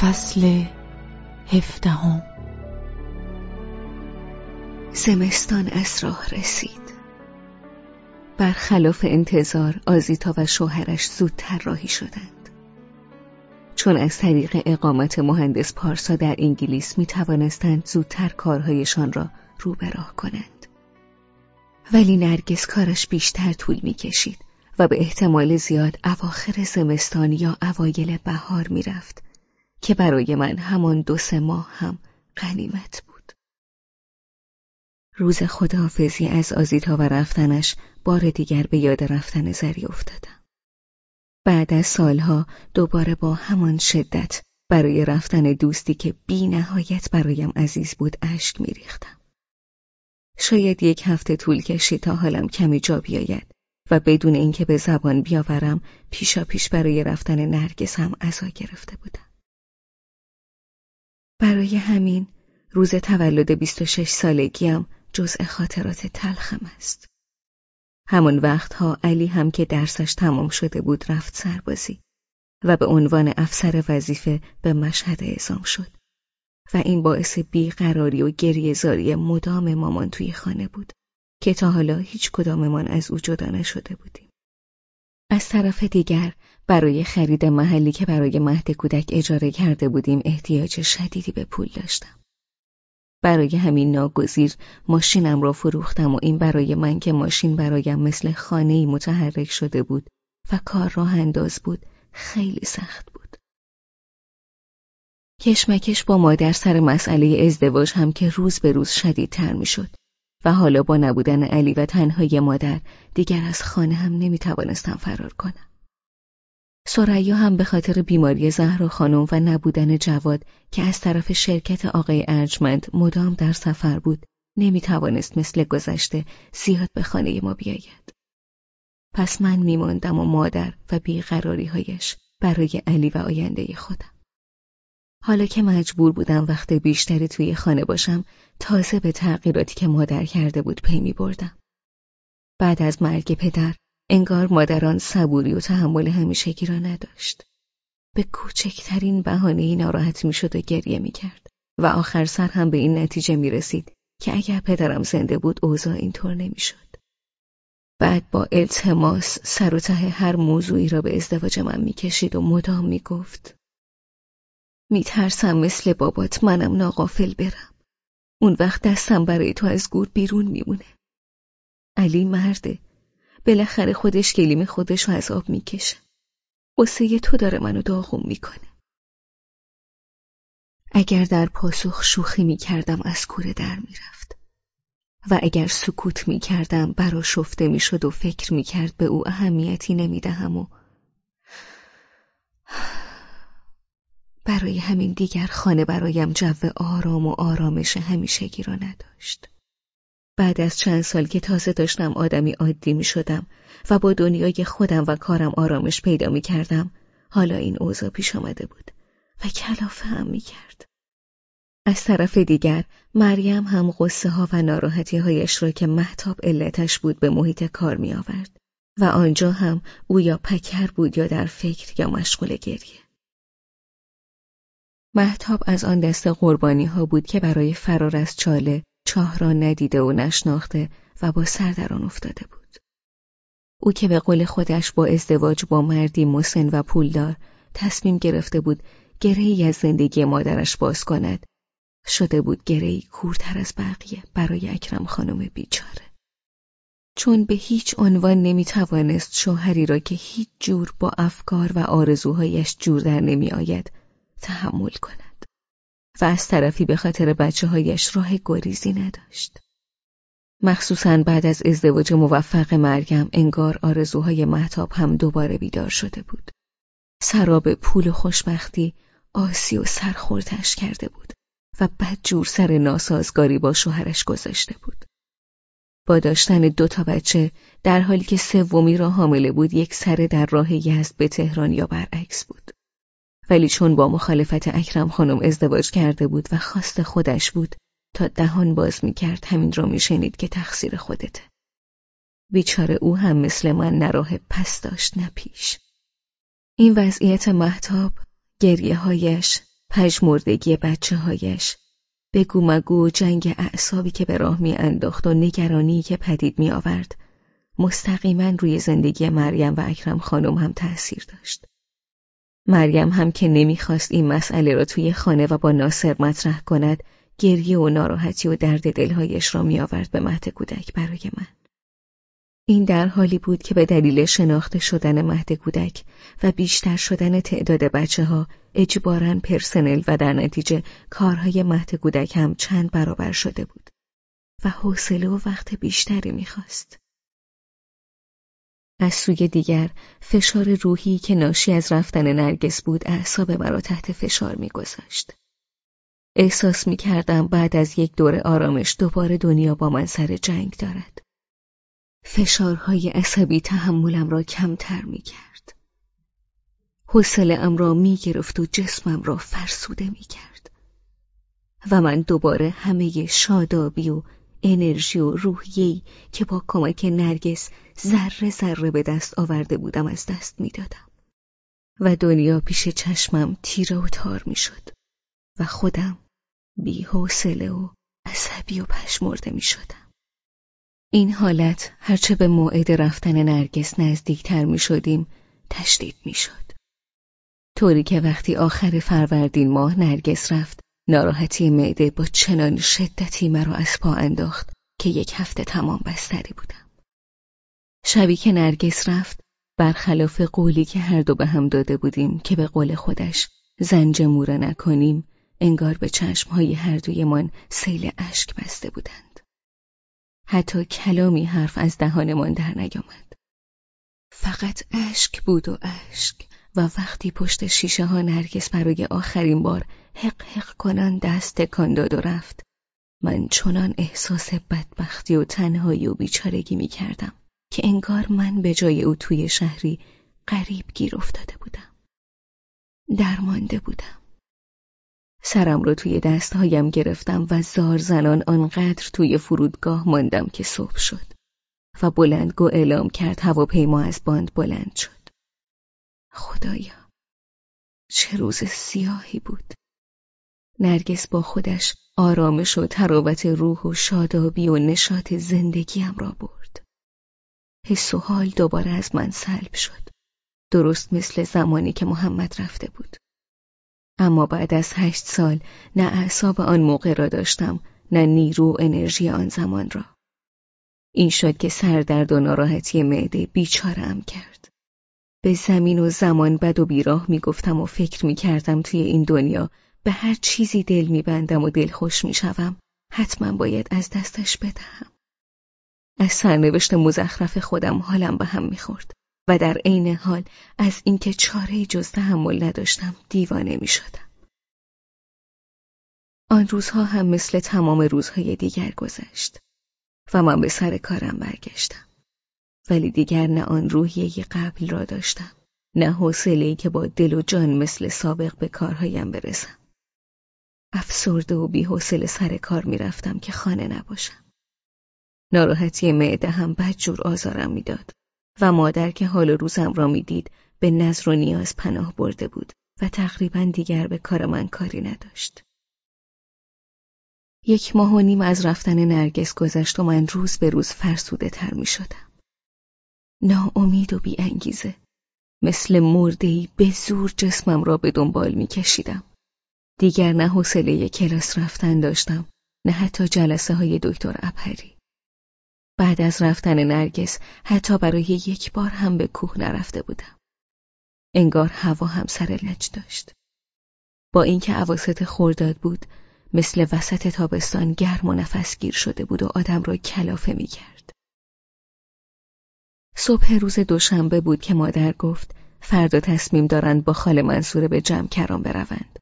فصل هفدهم. زمستان از راه رسید. برخلاف انتظار آزیتا و شوهرش زودتر راهی شدند. چون از طریق اقامت مهندس پارسا در انگلیس می توانستند زودتر کارهایشان را رو راه کنند. ولی نرگس کارش بیشتر طول می کشید و به احتمال زیاد اواخر زمستان یا اوایل بهار می رفت که برای من همان دو سه ماه هم غنیمت بود. روز خداحافظی از آزیتا و رفتنش بار دیگر به یاد رفتن زری افتادم. بعد از سالها دوباره با همان شدت برای رفتن دوستی که بی نهایت برایم عزیز بود اشک میریختم. شاید یک هفته طول کشید تا حالم کمی جا بیاید و بدون اینکه به زبان بیاورم پیشا پیش برای رفتن نرگس هم گرفته بودم. برای همین روز تولد 26 سالگیم جزء خاطرات تلخم است. همان وقتها علی هم که درسش تمام شده بود رفت سربازی و به عنوان افسر وظیفه به مشهد اعزام شد و این باعث بیقراری و گریهزاری مدام مامان توی خانه بود که تا حالا هیچ کداممان از او جدا نشده بودیم. از طرف دیگر برای خرید محلی که برای مهد کودک اجاره کرده بودیم احتیاج شدیدی به پول داشتم. برای همین ناگزیر ماشینم را فروختم و این برای من که ماشین برایم مثل خانه متحرک شده بود و کار راه انداز بود خیلی سخت بود. کشمکش با مادر سر مسئله ازدواج هم که روز به روز شدیدتر می شد و حالا با نبودن علی و تنهای مادر دیگر از خانه هم نمی توانستم فرار کنم. سریا هم به خاطر بیماری زهرا خانم و نبودن جواد که از طرف شرکت آقای ارجمند مدام در سفر بود نمی توانست مثل گذشته زیاد به خانه ما بیاید. پس من میماندم و مادر و بیقراری هایش برای علی و آینده خودم. حالا که مجبور بودم وقت بیشتری توی خانه باشم تازه به تغییراتی که مادر کرده بود پی می بردم. بعد از مرگ پدر انگار مادران صبوری و تحمل همیشگی را نداشت. به کوچکترین بهانه ناراحت می شد و گریه می کرد و آخر سر هم به این نتیجه می رسید که اگر پدرم زنده بود اوضاع اینطور نمی شد. بعد با التماس سر و ته هر موضوعی را به ازدواج من می کشید و مدام می گفت می ترسم مثل بابات منم ناقافل برم. اون وقت دستم برای تو از گور بیرون میمونه. علی مرده. بالاخره خودش کلیم خودش رو از آب می‌کشه. قصه تو داره منو داغم می‌کنه. اگر در پاسخ شوخی می‌کردم از کوره در می‌رفت. و اگر سکوت می‌کردم برا شفته می‌شد و فکر می‌کرد به او اهمیتی نمی‌دهم و برای همین دیگر خانه برایم جو آرام و آرامش همیشگی را نداشت. بعد از چند سال که تازه داشتم آدمی عادی می شدم و با دنیای خودم و کارم آرامش پیدا می کردم حالا این اوضاع پیش آمده بود و کلافه هم می کرد. از طرف دیگر مریم هم غصه ها و ناراحتی هایش را که محتاب علتش بود به محیط کار می آورد و آنجا هم او یا پکر بود یا در فکر یا مشغول گریه. محتاب از آن دست قربانی ها بود که برای فرار از چاله چاه را ندیده و نشناخته و با سر در آن افتاده بود. او که به قول خودش با ازدواج با مردی مسن و پولدار تصمیم گرفته بود گرهی از زندگی مادرش باز کند شده بود گرهی کورتر از بقیه برای اکرم خانم بیچاره. چون به هیچ عنوان نمی توانست شوهری را که هیچ جور با افکار و آرزوهایش جور در نمی آید تحمل کند و از طرفی به خاطر بچه هایش راه گریزی نداشت. مخصوصا بعد از ازدواج موفق مرگم انگار آرزوهای محتاب هم دوباره بیدار شده بود. سراب پول و خوشبختی آسی و سرخوردش کرده بود و جور سر ناسازگاری با شوهرش گذاشته بود. با داشتن دو تا بچه در حالی که سومی را حامله بود یک سر در راه یزد به تهران یا برعکس بود. ولی چون با مخالفت اکرم خانم ازدواج کرده بود و خواست خودش بود تا دهان باز می کرد همین را می شنید که تقصیر خودته. بیچاره او هم مثل من نراه پس داشت نپیش. این وضعیت محتاب، گریه هایش، پژمردگی بچه هایش بگو مگو جنگ اعصابی که به راه می انداخت و نگرانی که پدید می آورد مستقیما روی زندگی مریم و اکرم خانم هم تأثیر داشت. مریم هم که نمی‌خواست این مسئله را توی خانه و با ناصر مطرح کند گریه و ناراحتی و درد دلهایش را می آورد به مهد کودک برای من. این در حالی بود که به دلیل شناخته شدن مهد کودک و بیشتر شدن تعداد بچه ها اجبارا پرسنل و در نتیجه کارهای مهد کودک هم چند برابر شده بود و حوصله و وقت بیشتری می‌خواست. از سوی دیگر فشار روحی که ناشی از رفتن نرگس بود اعصاب مرا تحت فشار میگذاشت. احساس می‌کردم بعد از یک دور آرامش دوباره دنیا با من سر جنگ دارد. فشارهای عصبی تحملم را کمتر می کرد. ام را می گرفت و جسمم را فرسوده می کرد. و من دوباره همه شادابی و انرژی و روحیهی که با کمک نرگس ذره ذره به دست آورده بودم از دست می دادم. و دنیا پیش چشمم تیره و تار می شد و خودم بی حوصله و عصبی و پشمرده می شدم. این حالت هرچه به موعد رفتن نرگس نزدیکتر می شدیم تشدید می شد. طوری که وقتی آخر فروردین ماه نرگس رفت ناراحتی معده با چنان شدتی مرا از پا انداخت که یک هفته تمام بستری بودم. شبی که نرگس رفت برخلاف قولی که هر دو به هم داده بودیم که به قول خودش زنج موره نکنیم انگار به چشمهای هر دویمان سیل اشک بسته بودند. حتی کلامی حرف از دهانمان در نیامد. فقط اشک بود و اشک و وقتی پشت شیشه ها نرگس برای آخرین بار حق حق کنان دست تکان داد و رفت من چنان احساس بدبختی و تنهایی و بیچارگی می کردم که انگار من به جای او توی شهری غریب گیر افتاده بودم درمانده بودم سرم رو توی دستهایم گرفتم و زار زنان آنقدر توی فرودگاه ماندم که صبح شد و بلندگو اعلام کرد هواپیما از باند بلند شد. خدایا چه روز سیاهی بود. نرگس با خودش آرامش و تراوت روح و شادابی و نشاط زندگیم را برد. حس و حال دوباره از من سلب شد. درست مثل زمانی که محمد رفته بود. اما بعد از هشت سال نه اعصاب آن موقع را داشتم نه نیرو و انرژی آن زمان را این شد که سردرد و ناراحتی معده بیچارم کرد به زمین و زمان بد و بیراه می‌گفتم و فکر می‌کردم توی این دنیا به هر چیزی دل میبندم و دلخوش می‌شوم حتما باید از دستش بدهم از سرنوشت مزخرف خودم حالم به هم می‌خورد و در عین حال از اینکه چاره جز تحمل نداشتم دیوانه می شدم. آن روزها هم مثل تمام روزهای دیگر گذشت و من به سر کارم برگشتم. ولی دیگر نه آن روحیه قبل را داشتم نه حوصله‌ای که با دل و جان مثل سابق به کارهایم برسم. افسرده و بیحوصله سر کار می‌رفتم که خانه نباشم. ناراحتی معده هم بدجور آزارم می‌داد و مادر که حال روزم را می‌دید به نظر و نیاز پناه برده بود و تقریبا دیگر به کار من کاری نداشت. یک ماه و نیم از رفتن نرگس گذشت و من روز به روز فرسوده تر می شدم. ناامید و بی انگیزه. مثل مردهی به زور جسمم را به دنبال می کشیدم. دیگر نه حوصله کلاس رفتن داشتم نه حتی جلسه های دکتر ابهری. بعد از رفتن نرگس حتی برای یک بار هم به کوه نرفته بودم. انگار هوا هم سر لج داشت. با اینکه عواست خورداد بود مثل وسط تابستان گرم و نفس گیر شده بود و آدم را کلافه می کرد. صبح روز دوشنبه بود که مادر گفت فردا تصمیم دارند با خاله منصوره به جمع کرام بروند.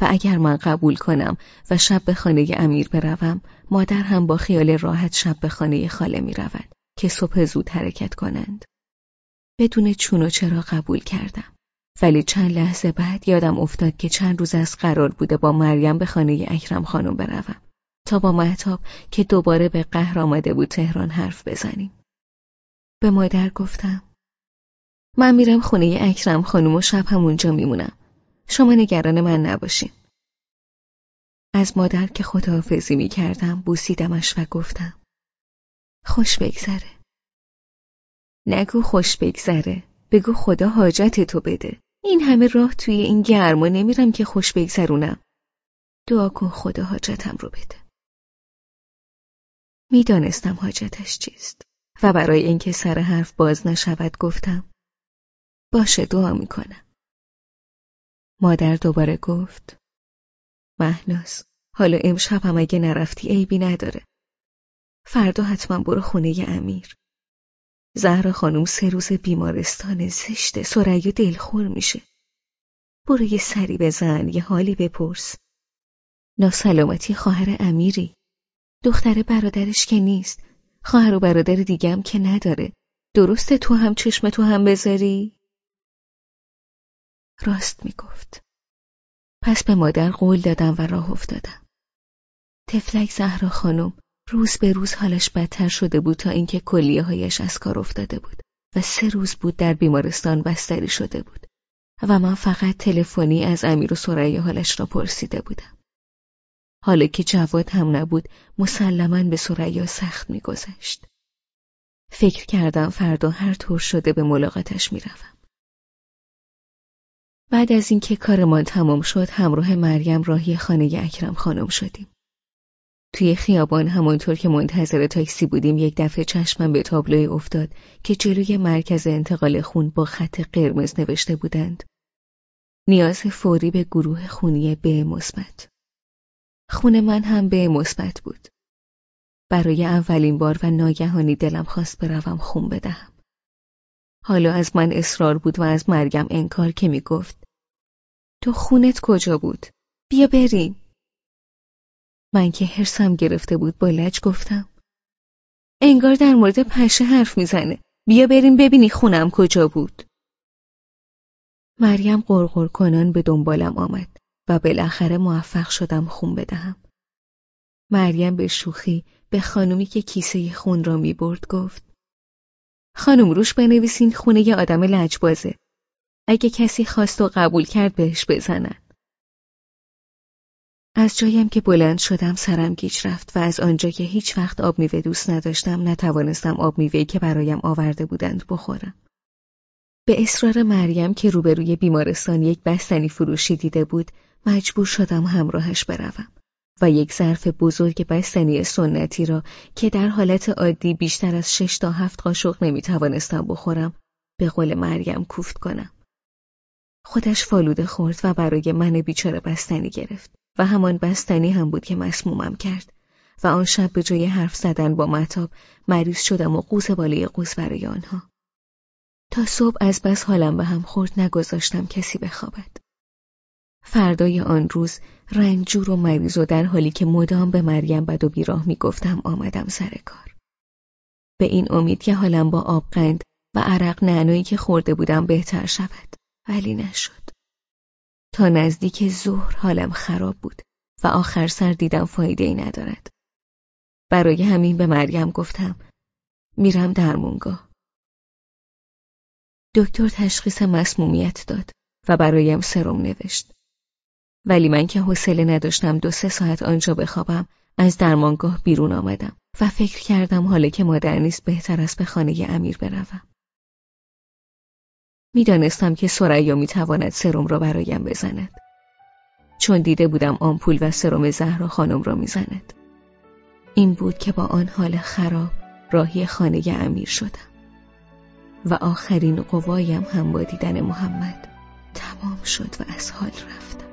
و اگر من قبول کنم و شب به خانه امیر بروم مادر هم با خیال راحت شب به خانه خاله می رود که صبح زود حرکت کنند. بدون چون و چرا قبول کردم. ولی چند لحظه بعد یادم افتاد که چند روز از قرار بوده با مریم به خانه اکرم خانم بروم تا با محتاب که دوباره به قهر آمده بود تهران حرف بزنیم. به مادر گفتم من میرم خونه اکرم خانم و شب همونجا میمونم. شما نگران من نباشین. از مادر که خداحافظی می کردم بوسیدمش و گفتم خوش بگذره. نگو خوش بگذره. بگو خدا حاجت تو بده. این همه راه توی این گرما نمیرم که خوش بگذرونم. دعا کن خدا حاجتم رو بده. می‌دانستم حاجتش چیست و برای اینکه سر حرف باز نشود گفتم باشه دعا می‌کنم. مادر دوباره گفت مهناز حالا امشب هم اگه نرفتی عیبی نداره. فردا حتما برو خونه امیر. زهر خانم سه روز بیمارستان زشته سریا دلخور میشه. برو یه سری بزن یه حالی بپرس. ناسلامتی خواهر امیری. دختر برادرش که نیست. خواهر و برادر دیگم که نداره. درسته تو هم چشم تو هم بذاری؟ راست می‌گفت. پس به مادر قول دادم و راه افتادم. تفلک زهرا خانم روز به روز حالش بدتر شده بود تا اینکه کلیه هایش از کار افتاده بود و سه روز بود در بیمارستان بستری شده بود و من فقط تلفنی از امیر و سریا حالش را پرسیده بودم. حالا که جواد هم نبود مسلما به سریا سخت میگذشت. فکر کردم فردا هر طور شده به ملاقاتش می‌روم. بعد از اینکه کارمان تمام شد همراه مریم راهی خانه اکرم خانم شدیم. توی خیابان همانطور که منتظر تاکسی بودیم یک دفعه چشمم به تابلوی افتاد که جلوی مرکز انتقال خون با خط قرمز نوشته بودند. نیاز فوری به گروه خونی به مثبت. خون من هم به مثبت بود. برای اولین بار و ناگهانی دلم خواست بروم خون بدهم. حالا از من اصرار بود و از مرگم انکار که می گفت تو خونت کجا بود؟ بیا بریم. من که حرسم گرفته بود با لج گفتم انگار در مورد پشه حرف می‌زنه بیا بریم ببینی خونم کجا بود مریم قرقر کنان به دنبالم آمد و بالاخره موفق شدم خون بدهم. مریم به شوخی به خانومی که کیسه خون را می برد گفت خانم روش بنویسین خونه ی آدم لجبازه. اگه کسی خواست و قبول کرد بهش بزنن. از جایم که بلند شدم سرم گیج رفت و از آنجا که هیچ وقت آب میوه دوست نداشتم نتوانستم آب میوهی که برایم آورده بودند بخورم. به اصرار مریم که روبروی بیمارستان یک بستنی فروشی دیده بود مجبور شدم همراهش بروم و یک ظرف بزرگ بستنی سنتی را که در حالت عادی بیشتر از شش تا هفت قاشق نمی‌توانستم بخورم به قول مریم کوفت کنم. خودش فالوده خورد و برای من بیچاره بستنی گرفت. و همان بستنی هم بود که مسمومم کرد و آن شب به جای حرف زدن با متاب مریض شدم و قوس بالای قوس برای آنها. تا صبح از بس حالم به هم خورد نگذاشتم کسی بخوابد. فردای آن روز رنجور و مریض و در حالی که مدام به مریم بد و بیراه می‌گفتم آمدم سر کار. به این امید که حالم با آب قند و عرق نعنایی که خورده بودم بهتر شود ولی نشد. تا نزدیک ظهر حالم خراب بود و آخر سر دیدم فایده ای ندارد. برای همین به مریم گفتم میرم درمونگاه. دکتر تشخیص مسمومیت داد و برایم سرم نوشت. ولی من که حوصله نداشتم دو سه ساعت آنجا بخوابم از درمانگاه بیرون آمدم و فکر کردم حالا که مادر نیست بهتر است به خانه امیر بروم. می‌دانستم که سریا می‌تواند سرم را برایم بزند. چون دیده بودم آمپول و سرم زهرا خانم را می‌زند. این بود که با آن حال خراب راهی خانه امیر شدم. و آخرین قوایم هم با دیدن محمد تمام شد و از حال رفتم.